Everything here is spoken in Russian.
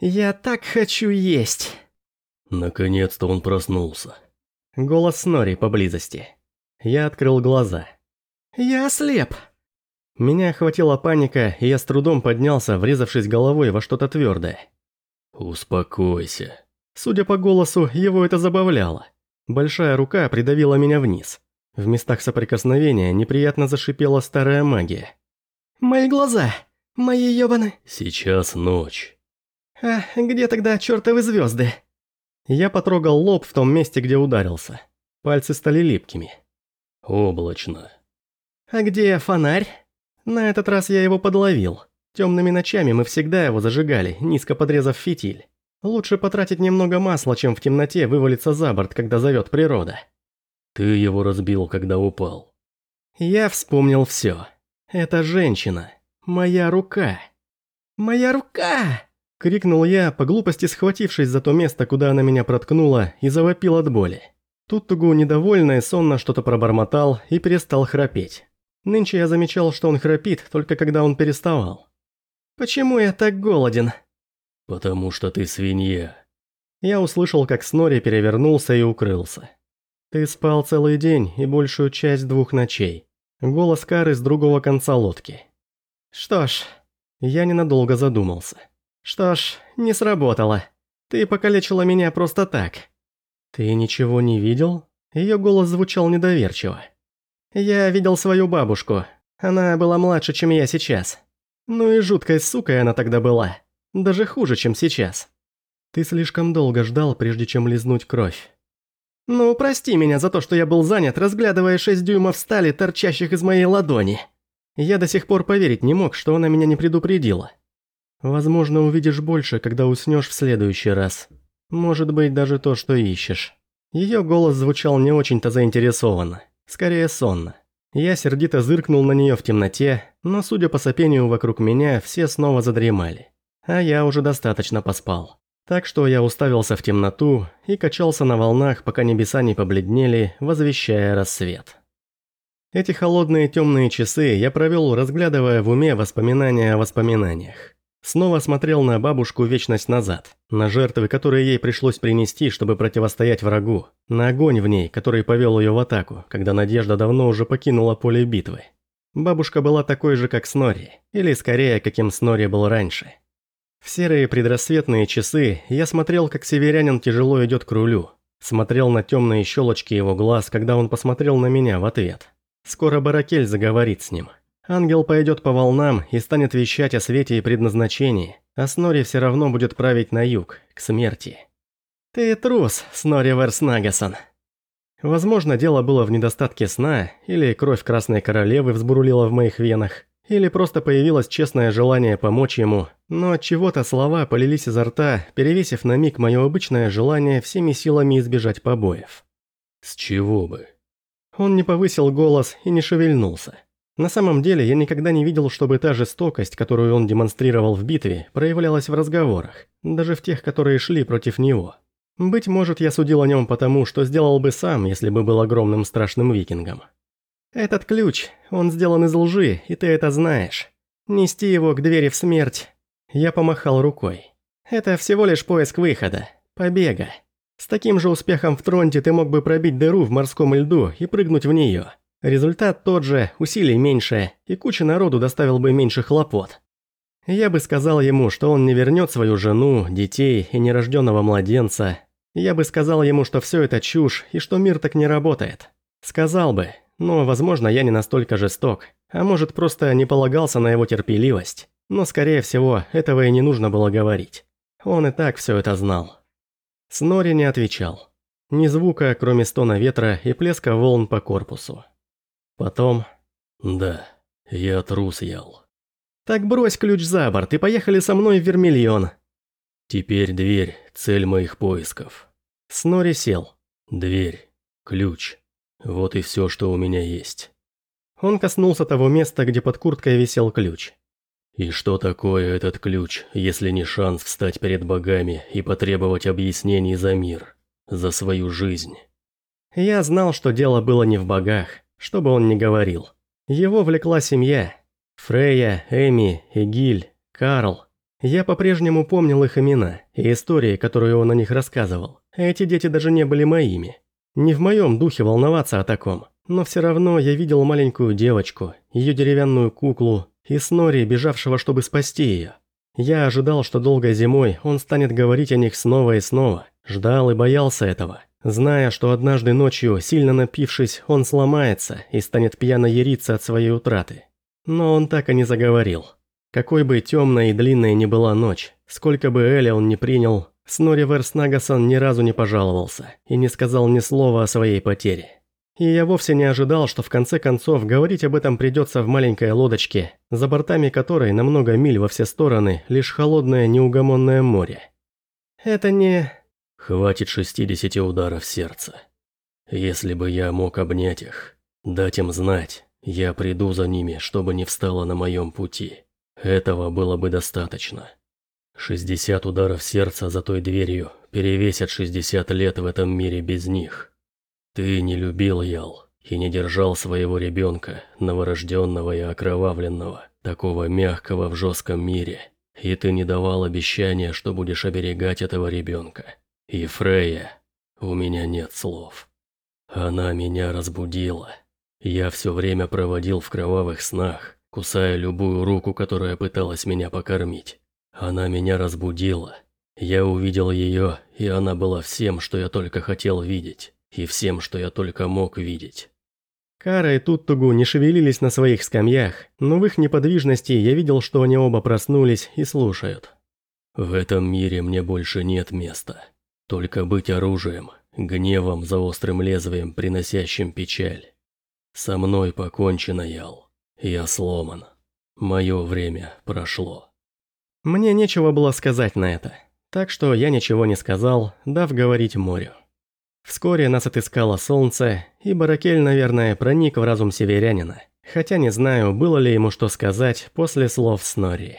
Я так хочу есть. Наконец-то он проснулся. Голос Снори поблизости. Я открыл глаза. Я ослеп. Меня охватила паника, и я с трудом поднялся, врезавшись головой во что-то твердое. Успокойся. Судя по голосу, его это забавляло. Большая рука придавила меня вниз. В местах соприкосновения неприятно зашипела старая магия. «Мои глаза! Мои ёбаны!» Сейчас ночь. «А где тогда чертовы звезды? Я потрогал лоб в том месте, где ударился. Пальцы стали липкими. Облачно. «А где фонарь?» На этот раз я его подловил. Темными ночами мы всегда его зажигали, низко подрезав фитиль. Лучше потратить немного масла, чем в темноте вывалиться за борт, когда зовет природа. Ты его разбил, когда упал. Я вспомнил все. Это женщина. Моя рука. «Моя рука!» – крикнул я, по глупости схватившись за то место, куда она меня проткнула, и завопил от боли. Туттугу, недовольный, сонно что-то пробормотал и перестал храпеть. Нынче я замечал, что он храпит, только когда он переставал. «Почему я так голоден?» «Потому что ты свинья». Я услышал, как Снори перевернулся и укрылся. «Ты спал целый день и большую часть двух ночей». Голос Кары с другого конца лодки. «Что ж...» Я ненадолго задумался. «Что ж, не сработало. Ты покалечила меня просто так». «Ты ничего не видел?» Ее голос звучал недоверчиво. «Я видел свою бабушку. Она была младше, чем я сейчас. Ну и жуткой сукой она тогда была. Даже хуже, чем сейчас. Ты слишком долго ждал, прежде чем лизнуть кровь. Ну, прости меня за то, что я был занят, разглядывая шесть дюймов стали, торчащих из моей ладони. Я до сих пор поверить не мог, что она меня не предупредила. Возможно, увидишь больше, когда уснешь в следующий раз. Может быть, даже то, что ищешь. Ее голос звучал не очень-то заинтересованно, скорее сонно. Я сердито зыркнул на нее в темноте, но, судя по сопению вокруг меня, все снова задремали а я уже достаточно поспал. Так что я уставился в темноту и качался на волнах, пока небеса не побледнели, возвещая рассвет. Эти холодные темные часы я провел, разглядывая в уме воспоминания о воспоминаниях. Снова смотрел на бабушку вечность назад, на жертвы, которые ей пришлось принести, чтобы противостоять врагу, на огонь в ней, который повел ее в атаку, когда Надежда давно уже покинула поле битвы. Бабушка была такой же, как Снори, или скорее, каким Снори был раньше – в серые предрассветные часы я смотрел, как северянин тяжело идет к рулю. Смотрел на темные щелочки его глаз, когда он посмотрел на меня в ответ. Скоро Баракель заговорит с ним. Ангел пойдет по волнам и станет вещать о свете и предназначении, а Снори все равно будет править на юг, к смерти. «Ты трус, Снори Верснагасон». Возможно, дело было в недостатке сна, или кровь Красной Королевы взбурлила в моих венах, или просто появилось честное желание помочь ему, но от чего-то слова полились изо рта, перевесив на миг мое обычное желание всеми силами избежать побоев. С чего бы? Он не повысил голос и не шевельнулся. На самом деле, я никогда не видел, чтобы та жестокость, которую он демонстрировал в битве, проявлялась в разговорах, даже в тех, которые шли против него. Быть может, я судил о нем потому, что сделал бы сам, если бы был огромным страшным викингом. Этот ключ, он сделан из лжи, и ты это знаешь. Нести его к двери в смерть. Я помахал рукой. Это всего лишь поиск выхода, побега. С таким же успехом в Тронте ты мог бы пробить дыру в морском льду и прыгнуть в нее. Результат тот же, усилий меньше, и куча народу доставил бы меньше хлопот. Я бы сказал ему, что он не вернет свою жену, детей и нерожденного младенца. Я бы сказал ему, что все это чушь и что мир так не работает. Сказал бы, но, возможно, я не настолько жесток, а может, просто не полагался на его терпеливость. Но, скорее всего, этого и не нужно было говорить. Он и так все это знал. Снори не отвечал. Ни звука, кроме стона ветра и плеска волн по корпусу. Потом... «Да, я трус ял». «Так брось ключ за борт и поехали со мной в Вермильон». «Теперь дверь, цель моих поисков». Снори сел. «Дверь, ключ, вот и все, что у меня есть. Он коснулся того места, где под курткой висел ключ. И что такое этот ключ, если не шанс встать перед богами и потребовать объяснений за мир, за свою жизнь? Я знал, что дело было не в богах, что бы он ни говорил. Его влекла семья. Фрея, Эми, Эгиль, Карл. Я по-прежнему помнил их имена и истории, которые он о них рассказывал. Эти дети даже не были моими. Не в моем духе волноваться о таком, но все равно я видел маленькую девочку, ее деревянную куклу и Снори, бежавшего, чтобы спасти ее. Я ожидал, что долгой зимой он станет говорить о них снова и снова, ждал и боялся этого, зная, что однажды ночью, сильно напившись, он сломается и станет пьяно яриться от своей утраты. Но он так и не заговорил. Какой бы темной и длинной ни была ночь, сколько бы Эля он не принял, Снори Верснагасан ни разу не пожаловался и не сказал ни слова о своей потере. И я вовсе не ожидал, что в конце концов говорить об этом придется в маленькой лодочке, за бортами которой на много миль во все стороны лишь холодное неугомонное море. Это не... Хватит 60 ударов сердца. Если бы я мог обнять их, дать им знать, я приду за ними, чтобы не встало на моем пути. Этого было бы достаточно. 60 ударов сердца за той дверью перевесят 60 лет в этом мире без них. Ты не любил Ял и не держал своего ребенка, новорожденного и окровавленного, такого мягкого в жестком мире, и ты не давал обещания, что будешь оберегать этого ребенка. И Фрея, у меня нет слов. Она меня разбудила. Я все время проводил в кровавых снах, кусая любую руку, которая пыталась меня покормить. Она меня разбудила. Я увидел ее, и она была всем, что я только хотел видеть и всем, что я только мог видеть. Кара и Туттугу не шевелились на своих скамьях, но в их неподвижности я видел, что они оба проснулись и слушают. В этом мире мне больше нет места. Только быть оружием, гневом за острым лезвием, приносящим печаль. Со мной покончено, Ял. Я сломан. Мое время прошло. Мне нечего было сказать на это, так что я ничего не сказал, дав говорить морю. Вскоре нас отыскало солнце, и Баракель, наверное, проник в разум северянина, хотя не знаю, было ли ему что сказать после слов Снорри.